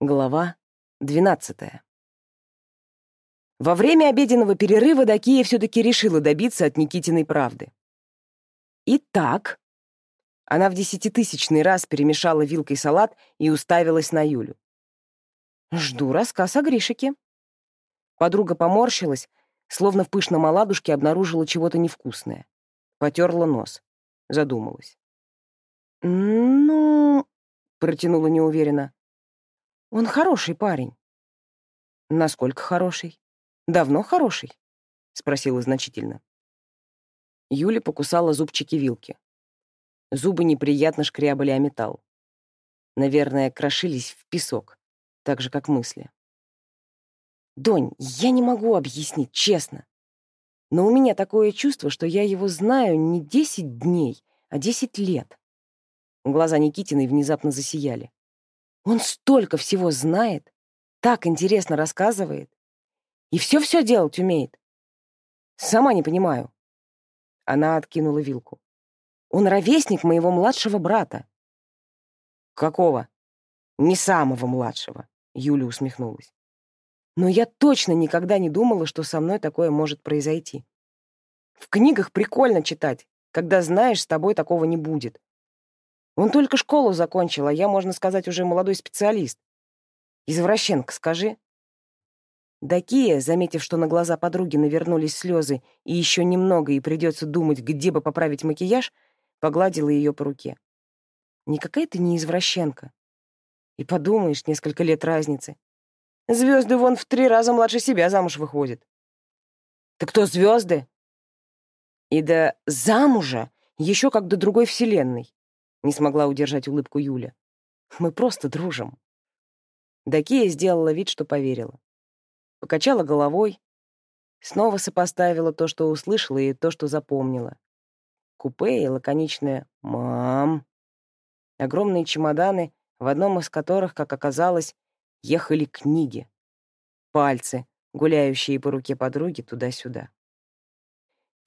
Глава 12. Во время обеденного перерыва Дакия все-таки решила добиться от Никитиной правды. Итак, она в десятитысячный раз перемешала вилкой салат и уставилась на Юлю. «Жду рассказ о Гришике». Подруга поморщилась, словно в пышном оладушке обнаружила чего-то невкусное. Потерла нос. Задумалась. «Ну...» — протянула неуверенно. Он хороший парень. Насколько хороший? Давно хороший? Спросила значительно. Юля покусала зубчики вилки. Зубы неприятно шкрябали о металл. Наверное, крошились в песок, так же, как мысли. «Донь, я не могу объяснить, честно. Но у меня такое чувство, что я его знаю не десять дней, а десять лет». Глаза Никитиной внезапно засияли. Он столько всего знает, так интересно рассказывает. И все-все делать умеет. Сама не понимаю. Она откинула вилку. Он ровесник моего младшего брата. Какого? Не самого младшего, Юля усмехнулась. Но я точно никогда не думала, что со мной такое может произойти. В книгах прикольно читать, когда знаешь, с тобой такого не будет. Он только школу закончил, а я, можно сказать, уже молодой специалист. Извращенка, скажи. Дакия, заметив, что на глаза подруги навернулись слезы и еще немного, и придется думать, где бы поправить макияж, погладила ее по руке. Никакая ты не извращенка. И подумаешь, несколько лет разницы. Звезды вон в три раза младше себя замуж выходят. Ты кто звезды? И до замужа еще как до другой вселенной. Не смогла удержать улыбку Юля. Мы просто дружим. Дакия сделала вид, что поверила. Покачала головой, снова сопоставила то, что услышала, и то, что запомнила. Купе и лаконичное «Мам». Огромные чемоданы, в одном из которых, как оказалось, ехали книги. Пальцы, гуляющие по руке подруги туда-сюда.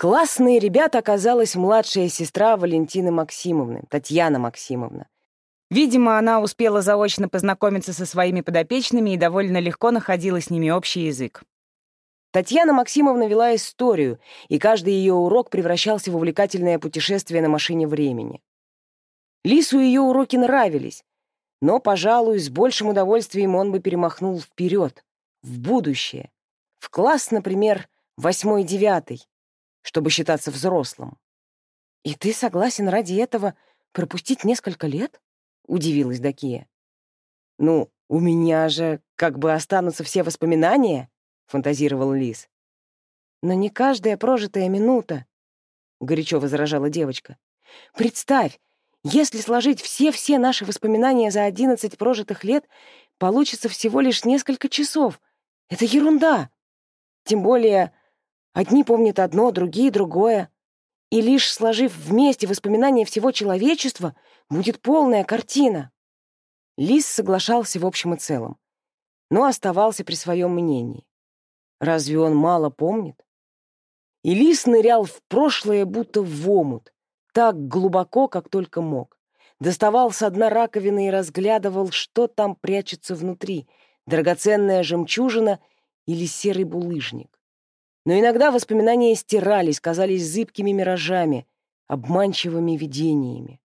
Классные ребята оказалась младшая сестра Валентины Максимовны, Татьяна Максимовна. Видимо, она успела заочно познакомиться со своими подопечными и довольно легко находила с ними общий язык. Татьяна Максимовна вела историю, и каждый ее урок превращался в увлекательное путешествие на машине времени. Лису ее уроки нравились, но, пожалуй, с большим удовольствием он бы перемахнул вперед, в будущее, в класс, например, восьмой-девятый, чтобы считаться взрослым. «И ты согласен ради этого пропустить несколько лет?» — удивилась Дакия. «Ну, у меня же как бы останутся все воспоминания», — фантазировал Лис. «Но не каждая прожитая минута», — горячо возражала девочка. «Представь, если сложить все-все наши воспоминания за одиннадцать прожитых лет, получится всего лишь несколько часов. Это ерунда. Тем более Одни помнят одно, другие — другое. И лишь сложив вместе воспоминания всего человечества, будет полная картина. Лис соглашался в общем и целом, но оставался при своем мнении. Разве он мало помнит? И лис нырял в прошлое, будто в омут, так глубоко, как только мог. Доставал с дна раковины и разглядывал, что там прячется внутри — драгоценная жемчужина или серый булыжник. Но иногда воспоминания стирались, казались зыбкими миражами, обманчивыми видениями.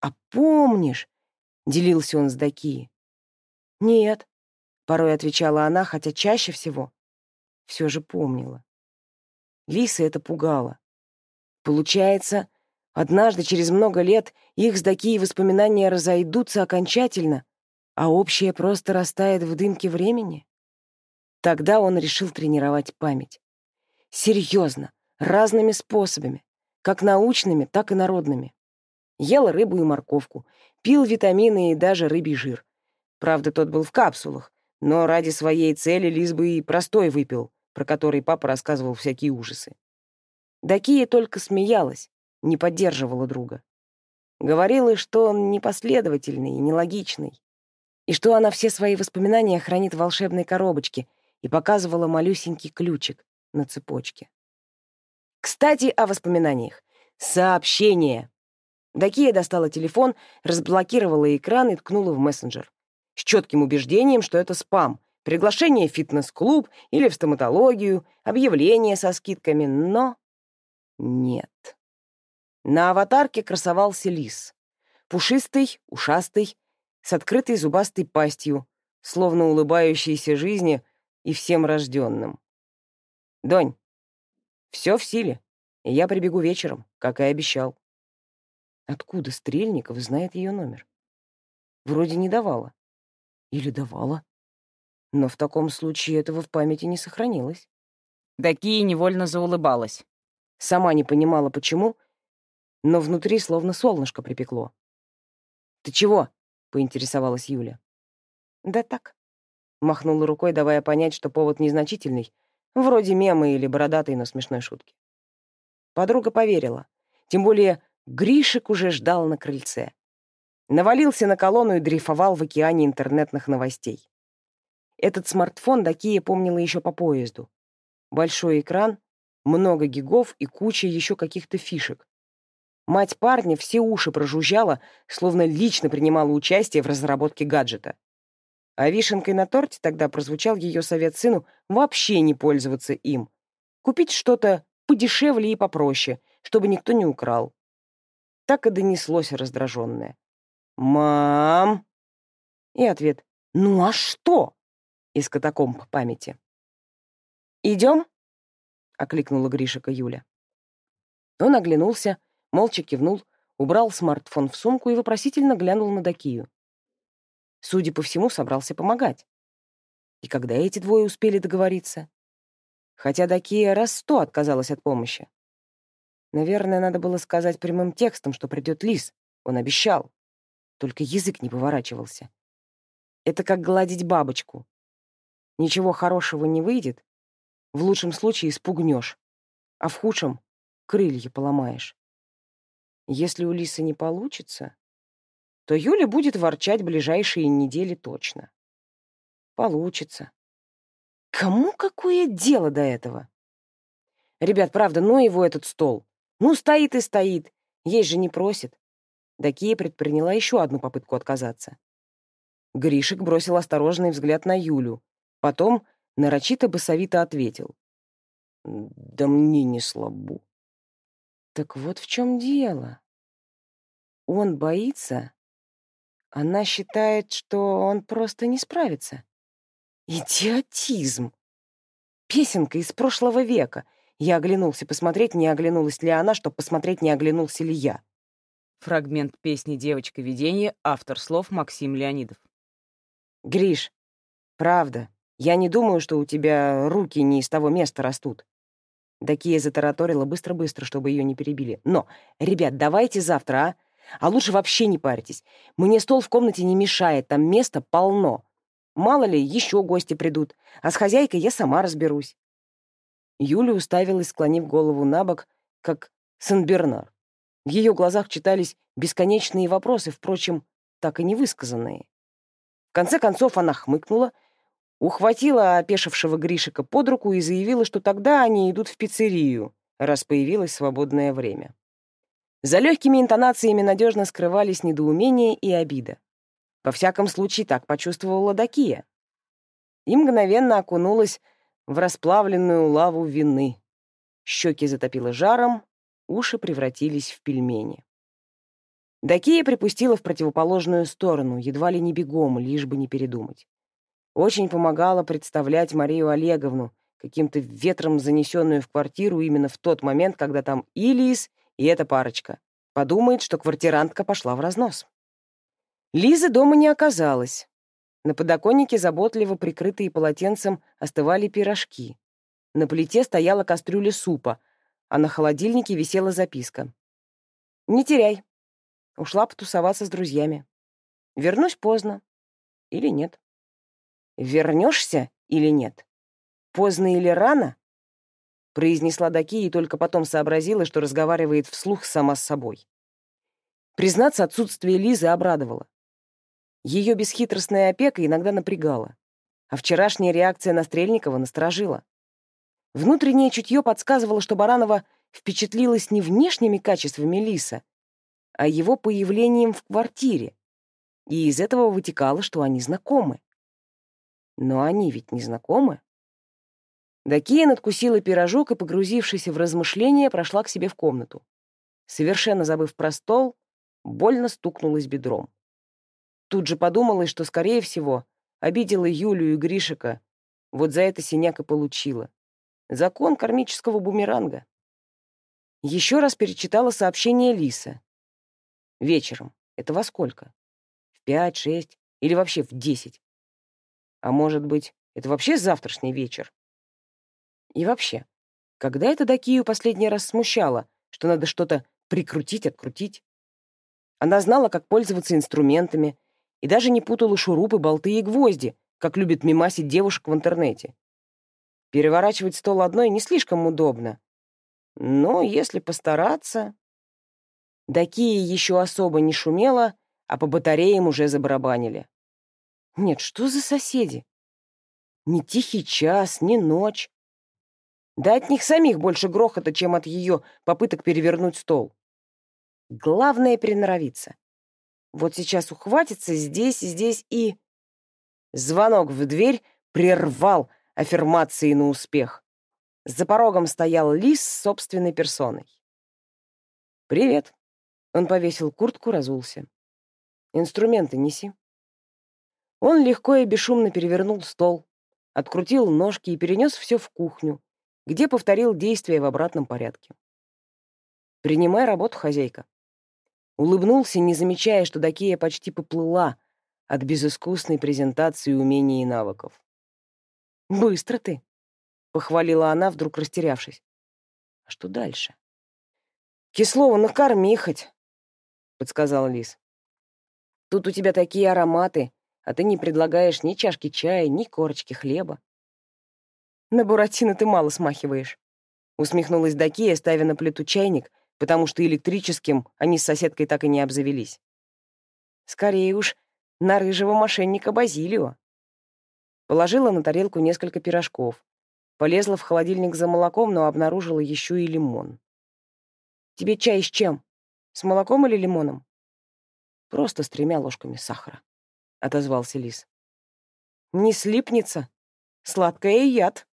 «А помнишь?» — делился он с Даки. «Нет», — порой отвечала она, хотя чаще всего все же помнила. Лиса это пугало. Получается, однажды через много лет их с Даки воспоминания разойдутся окончательно, а общее просто растает в дымке времени? Тогда он решил тренировать память. Серьезно, разными способами, как научными, так и народными. Ел рыбу и морковку, пил витамины и даже рыбий жир. Правда, тот был в капсулах, но ради своей цели Лиз бы и простой выпил, про который папа рассказывал всякие ужасы. Дакия только смеялась, не поддерживала друга. Говорила, что он непоследовательный и нелогичный, и что она все свои воспоминания хранит в волшебной коробочке — и показывала малюсенький ключик на цепочке. Кстати, о воспоминаниях. Сообщение. Дакия достала телефон, разблокировала экран и ткнула в мессенджер. с четким убеждением, что это спам, приглашение в фитнес-клуб или в стоматологию, объявление со скидками, но нет. На аватарке красовался лис. Пушистый, ушастый, с открытой зубастой пастью, словно улыбающийся жизни и всем рожденным. «Донь, все в силе, и я прибегу вечером, как и обещал». Откуда Стрельников знает ее номер? Вроде не давала. Или давала. Но в таком случае этого в памяти не сохранилось. Дакия невольно заулыбалась. Сама не понимала, почему, но внутри словно солнышко припекло. «Ты чего?» — поинтересовалась Юля. «Да так», — махнула рукой, давая понять, что повод незначительный, вроде мема или бородатой, но смешной шутки. Подруга поверила. Тем более Гришек уже ждал на крыльце. Навалился на колонну и дрейфовал в океане интернетных новостей. Этот смартфон Дакия помнила еще по поезду. Большой экран, много гигов и куча еще каких-то фишек. Мать парня все уши прожужжала, словно лично принимала участие в разработке гаджета. А вишенкой на торте тогда прозвучал ее совет сыну вообще не пользоваться им. Купить что-то подешевле и попроще, чтобы никто не украл так и донеслось раздраженное. «Мам!» И ответ «Ну а что?» из катакомб памяти. «Идем?» — окликнула Гришика Юля. Он оглянулся, молча кивнул, убрал смартфон в сумку и вопросительно глянул на Дакию. Судя по всему, собрался помогать. И когда эти двое успели договориться? Хотя Дакия раз сто отказалась от помощи. Наверное, надо было сказать прямым текстом, что придет лис. Он обещал. Только язык не поворачивался. Это как гладить бабочку. Ничего хорошего не выйдет. В лучшем случае испугнешь, а в худшем — крылья поломаешь. Если у лисы не получится, то Юля будет ворчать ближайшие недели точно. Получится. Кому какое дело до этого? Ребят, правда, ну его этот стол. Ну, стоит и стоит. Есть же не просит. Дакия предприняла еще одну попытку отказаться. Гришек бросил осторожный взгляд на Юлю. Потом нарочито басовито ответил. «Да мне не слабо». Так вот в чем дело. Он боится. Она считает, что он просто не справится. Идиотизм. Песенка из прошлого века. Я оглянулся посмотреть, не оглянулась ли она, чтобы посмотреть, не оглянулся ли я. Фрагмент песни «Девочка видение», автор слов Максим Леонидов. «Гриш, правда, я не думаю, что у тебя руки не из того места растут». Дакия затараторила быстро-быстро, чтобы ее не перебили. «Но, ребят, давайте завтра, а? А лучше вообще не парьтесь. Мне стол в комнате не мешает, там места полно. Мало ли, еще гости придут, а с хозяйкой я сама разберусь». Юля уставилась, склонив голову на бок, как Сен-Бернар. В ее глазах читались бесконечные вопросы, впрочем, так и не высказанные. В конце концов она хмыкнула, ухватила опешившего Гришика под руку и заявила, что тогда они идут в пиццерию, раз появилось свободное время. За легкими интонациями надежно скрывались недоумение и обида. Во всяком случае, так почувствовала Дакия. И мгновенно окунулась в расплавленную лаву вины. Щеки затопило жаром, уши превратились в пельмени. Дакия припустила в противоположную сторону, едва ли не бегом, лишь бы не передумать. Очень помогала представлять Марию Олеговну, каким-то ветром занесенную в квартиру именно в тот момент, когда там и и эта парочка. Подумает, что квартирантка пошла в разнос. Лизы дома не оказалось. На подоконнике, заботливо прикрытые полотенцем, остывали пирожки. На плите стояла кастрюля супа, а на холодильнике висела записка. «Не теряй. Ушла потусоваться с друзьями. Вернусь поздно. Или нет. Вернешься или нет? Поздно или рано?» Произнесла Даки и только потом сообразила, что разговаривает вслух сама с собой. Признаться, отсутствие Лизы обрадовало. Ее бесхитростная опека иногда напрягала, а вчерашняя реакция на Стрельникова насторожила. Внутреннее чутье подсказывало, что Баранова впечатлилась не внешними качествами Лиса, а его появлением в квартире. и из этого вытекало, что они знакомы. Но они ведь не знакомы. Дакия надкусила пирожок и, погрузившись в размышления, прошла к себе в комнату. Совершенно забыв про стол, больно стукнулась бедром. Тут же подумалось, что, скорее всего, обидела Юлю и Гришика. Вот за это синяк и получила. Закон кармического бумеранга. Еще раз перечитала сообщение Лиса. Вечером. Это во сколько? В пять, шесть или вообще в десять? А может быть, это вообще завтрашний вечер? И вообще, когда это Дакию последний раз смущало, что надо что-то прикрутить, открутить? Она знала, как пользоваться инструментами, и даже не путала шурупы, болты и гвозди, как любят мимасить девушек в интернете. Переворачивать стол одной не слишком удобно. Но если постараться... Дакия еще особо не шумела, а по батареям уже забарабанили. Нет, что за соседи? Ни тихий час, ни ночь. Да от них самих больше грохота, чем от ее попыток перевернуть стол. Главное — приноровиться. Вот сейчас ухватится здесь, здесь и... Звонок в дверь прервал аффирмации на успех. За порогом стоял лис с собственной персоной. «Привет». Он повесил куртку, разулся. «Инструменты неси». Он легко и бесшумно перевернул стол, открутил ножки и перенес все в кухню, где повторил действия в обратном порядке. «Принимай работу, хозяйка». Улыбнулся, не замечая, что Дакия почти поплыла от безыскусной презентации умений и навыков. «Быстро ты», — похвалила она, вдруг растерявшись. «А что дальше?» «Кислова накорми хоть», — подсказал Лис. «Тут у тебя такие ароматы, а ты не предлагаешь ни чашки чая, ни корочки хлеба. На Буратино ты мало смахиваешь. Усмехнулась Дакия, ставя на плиту чайник, потому что электрическим они с соседкой так и не обзавелись. Скорее уж, на рыжего мошенника Базилио. Положила на тарелку несколько пирожков. Полезла в холодильник за молоком, но обнаружила еще и лимон. «Тебе чай с чем? С молоком или лимоном?» «Просто с тремя ложками сахара», — отозвался лис. «Не слипнется. Сладкое яд»,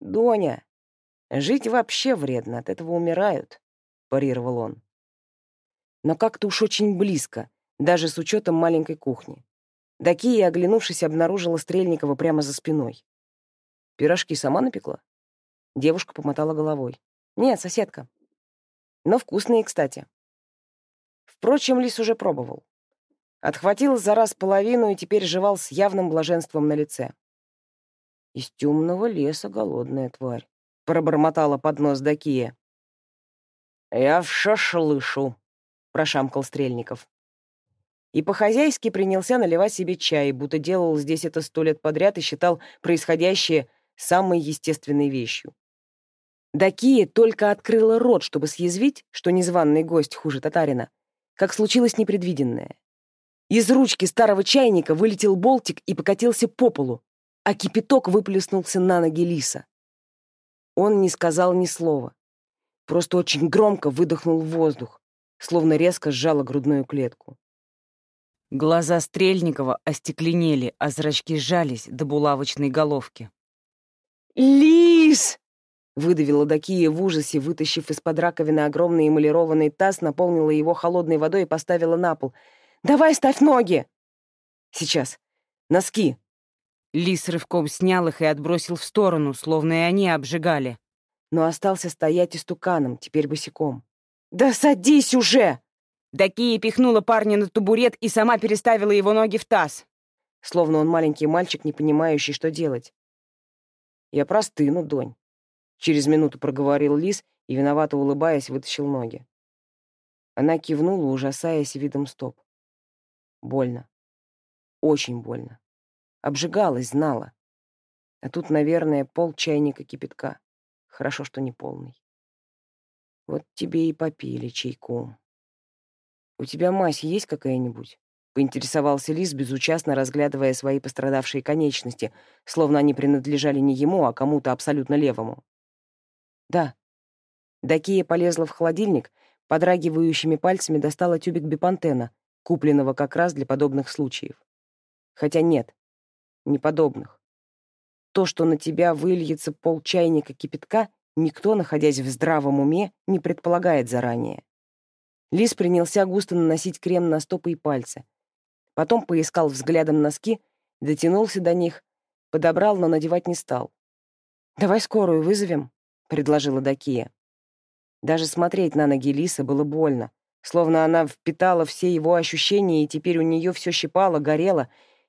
«Доня, жить вообще вредно, от этого умирают», — парировал он. Но как-то уж очень близко, даже с учетом маленькой кухни. Дакия, оглянувшись, обнаружила Стрельникова прямо за спиной. «Пирожки сама напекла?» Девушка помотала головой. «Нет, соседка. Но вкусные, кстати». Впрочем, Лис уже пробовал. Отхватил за раз половину и теперь жевал с явным блаженством на лице. Из темного леса голодная тварь. Пробормотала под нос Дакия. «Я все слышу», — прошамкал Стрельников. И по-хозяйски принялся наливать себе чай, будто делал здесь это сто лет подряд и считал происходящее самой естественной вещью. Дакия только открыла рот, чтобы съязвить, что незваный гость хуже татарина, как случилось непредвиденное. Из ручки старого чайника вылетел болтик и покатился по полу, а кипяток выплеснулся на ноги лиса. Он не сказал ни слова, просто очень громко выдохнул воздух, словно резко сжала грудную клетку. Глаза Стрельникова остекленели, а зрачки сжались до булавочной головки. «Лис!» — выдавила Дакия в ужасе, вытащив из-под раковины огромный эмалированный таз, наполнила его холодной водой и поставила на пол. «Давай ставь ноги!» «Сейчас. Носки!» Лис рывком снял их и отбросил в сторону, словно и они обжигали. Но остался стоять истуканом, теперь босиком. «Да садись уже!» Дакия пихнула парня на табурет и сама переставила его ноги в таз. Словно он маленький мальчик, не понимающий, что делать. «Я простыну, Донь», — через минуту проговорил Лис и, виновато улыбаясь, вытащил ноги. Она кивнула, ужасаясь видом стоп. Больно. Очень больно. Обжигалась, знала. А тут, наверное, пол чайника кипятка. Хорошо, что не полный. Вот тебе и попили чайку. У тебя мазь есть какая-нибудь? Поинтересовался Лис, безучастно разглядывая свои пострадавшие конечности, словно они принадлежали не ему, а кому-то абсолютно левому. Да. Дакия полезла в холодильник, подрагивающими пальцами достала тюбик бипантена, купленного как раз для подобных случаев. Хотя нет, не подобных. То, что на тебя выльется полчайника кипятка, никто, находясь в здравом уме, не предполагает заранее. Лис принялся густо наносить крем на стопы и пальцы. Потом поискал взглядом носки, дотянулся до них, подобрал, но надевать не стал. «Давай скорую вызовем», — предложила Дакия. Даже смотреть на ноги Лиса было больно, словно она впитала все его ощущения, и теперь у нее все щипало, горело,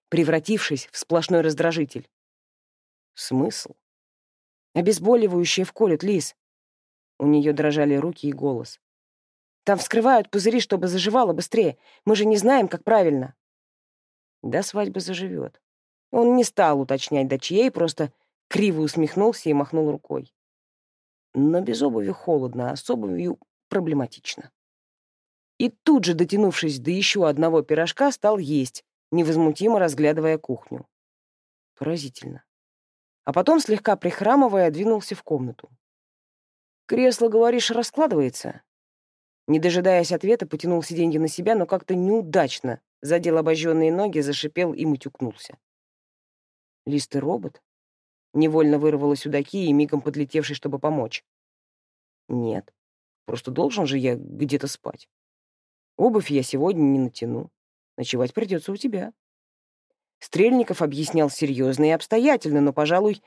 превратившись в сплошной раздражитель. Смысл? Обезболивающее вколют, Лис. У нее дрожали руки и голос. Там вскрывают пузыри, чтобы заживало быстрее. Мы же не знаем, как правильно. До свадьбы заживет. Он не стал уточнять, до чьей, просто криво усмехнулся и махнул рукой. Но без обуви холодно, а с обувью проблематично. И тут же, дотянувшись до еще одного пирожка, стал есть, невозмутимо разглядывая кухню. Поразительно. А потом, слегка прихрамывая, двинулся в комнату. «Кресло, говоришь, раскладывается?» Не дожидаясь ответа, потянул сиденье на себя, но как-то неудачно задел обожженные ноги, зашипел и мутюкнулся. «Лист робот?» Невольно вырвалась у и мигом подлетевший, чтобы помочь. «Нет, просто должен же я где-то спать. Обувь я сегодня не натяну. Ночевать придется у тебя». Стрельников объяснял серьезно и обстоятельно, но, пожалуй,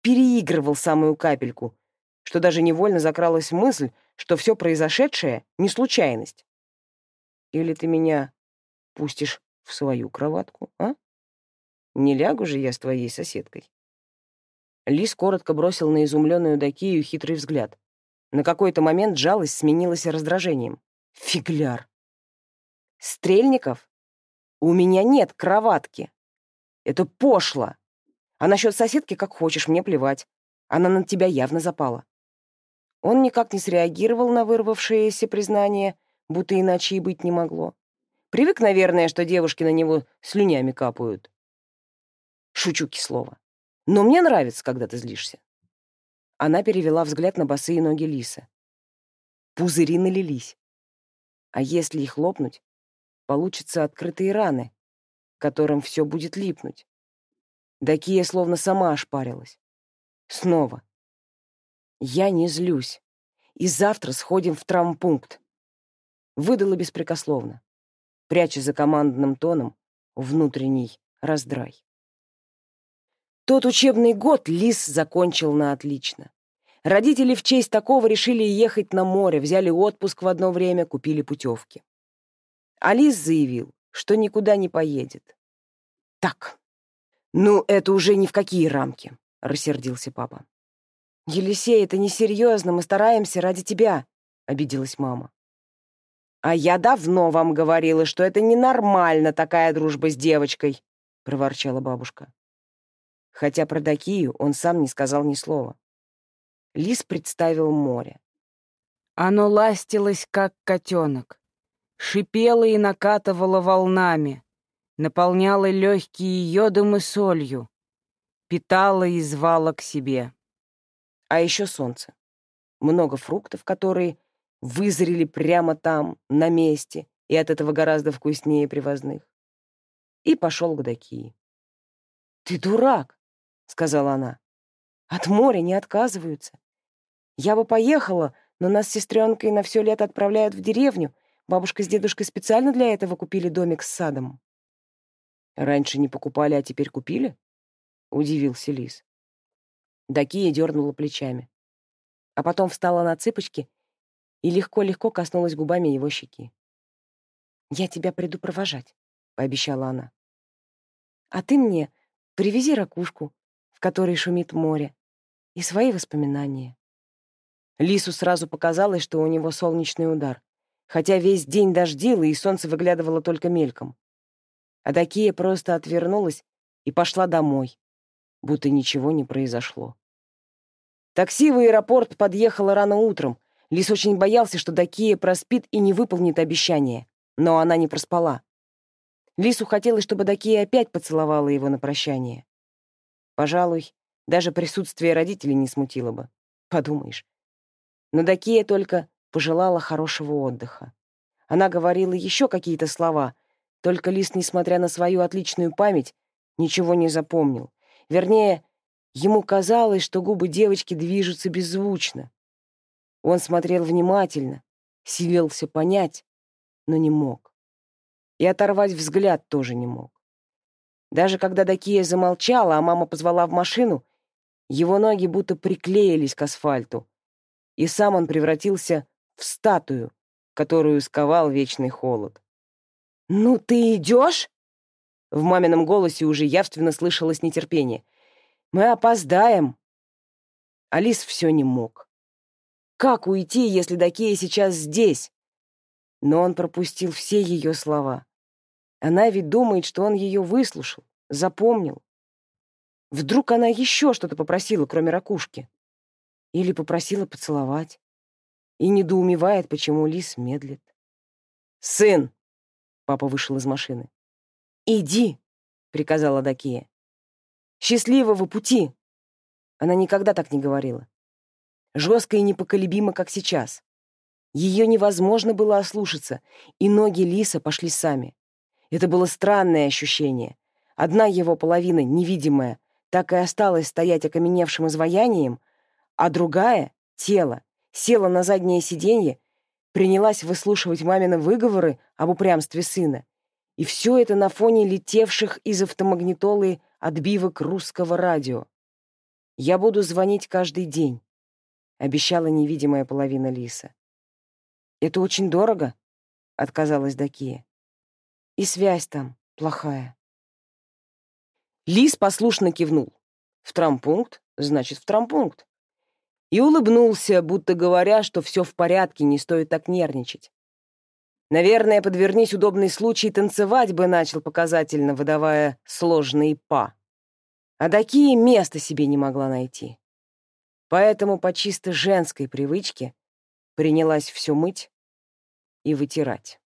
переигрывал самую капельку, что даже невольно закралась мысль, что все произошедшее — не случайность. Или ты меня пустишь в свою кроватку, а? Не лягу же я с твоей соседкой. Лис коротко бросил на изумленную Дакию хитрый взгляд. На какой-то момент жалость сменилась раздражением. Фигляр. Стрельников? У меня нет кроватки. Это пошло. А насчет соседки как хочешь, мне плевать. Она на тебя явно запала. Он никак не среагировал на вырвавшееся признание, будто иначе и быть не могло. Привык, наверное, что девушки на него слюнями капают. Шучу кислого. Но мне нравится, когда ты злишься. Она перевела взгляд на босые ноги Лисы. Пузыри налились. А если их лопнуть, получатся открытые раны, которым все будет липнуть. Дакия словно сама ошпарилась. Снова. Я не злюсь. И завтра сходим в травмпункт. Выдала беспрекословно, пряча за командным тоном внутренний раздрай. Тот учебный год Лис закончил на отлично. Родители в честь такого решили ехать на море, взяли отпуск в одно время, купили путевки. А Лис заявил, что никуда не поедет. «Так, ну это уже ни в какие рамки», — рассердился папа. «Елисей, это несерьезно, мы стараемся ради тебя», — обиделась мама. «А я давно вам говорила, что это ненормально, такая дружба с девочкой», — проворчала бабушка. Хотя про Дакию он сам не сказал ни слова. Лис представил море. Оно ластилось, как котенок, шипело и накатывало волнами, наполняло легкие йодом и солью, питало и звало к себе. А еще солнце. Много фруктов, которые вызрели прямо там, на месте, и от этого гораздо вкуснее привозных. И пошел к Дакии. «Ты дурак!» — сказала она. «От моря не отказываются. Я бы поехала, но нас с сестренкой на все лето отправляют в деревню. Бабушка с дедушкой специально для этого купили домик с садом». «Раньше не покупали, а теперь купили?» — удивился Лис. Дакия дернула плечами. А потом встала на цыпочки и легко-легко коснулась губами его щеки. «Я тебя приду провожать», — пообещала она. «А ты мне привези ракушку, в которой шумит море, и свои воспоминания». Лису сразу показалось, что у него солнечный удар, хотя весь день дождило, и солнце выглядывало только мельком. А Дакия просто отвернулась и пошла домой, будто ничего не произошло. Такси в аэропорт подъехало рано утром. Лис очень боялся, что Дакия проспит и не выполнит обещание. Но она не проспала. Лису хотелось, чтобы Дакия опять поцеловала его на прощание. Пожалуй, даже присутствие родителей не смутило бы. Подумаешь. Но Дакия только пожелала хорошего отдыха. Она говорила еще какие-то слова, Только Лис, несмотря на свою отличную память, ничего не запомнил. Вернее, ему казалось, что губы девочки движутся беззвучно. Он смотрел внимательно, силился понять, но не мог. И оторвать взгляд тоже не мог. Даже когда Дакия замолчала, а мама позвала в машину, его ноги будто приклеились к асфальту, и сам он превратился статую, которую сковал вечный холод. «Ну ты идешь?» В мамином голосе уже явственно слышалось нетерпение. «Мы опоздаем!» Алис все не мог. Как уйти, если Дакия сейчас здесь? Но он пропустил все ее слова. Она ведь думает, что он ее выслушал, запомнил. Вдруг она еще что-то попросила, кроме ракушки? Или попросила поцеловать? И недоумевает, почему лис медлит. «Сын!» — папа вышел из машины. «Иди!» — приказала Дакия. «Счастливого пути!» Она никогда так не говорила. Жестко и непоколебимо, как сейчас. Ее невозможно было ослушаться, и ноги лиса пошли сами. Это было странное ощущение. Одна его половина, невидимая, так и осталась стоять окаменевшим изваянием, а другая, тело, села на заднее сиденье, принялась выслушивать мамины выговоры об упрямстве сына. И все это на фоне летевших из автомагнитолы отбивок русского радио. «Я буду звонить каждый день», — обещала невидимая половина лиса. «Это очень дорого», — отказалась Дакия. «И связь там плохая». Лис послушно кивнул. В трампункт, значит, в трампункт. И улыбнулся, будто говоря, что все в порядке, не стоит так нервничать. Наверное, подвернись удобный случай, танцевать бы начал показательно, выдавая сложные па. А такие места себе не могла найти. Поэтому по чисто женской привычке принялась все мыть и вытирать.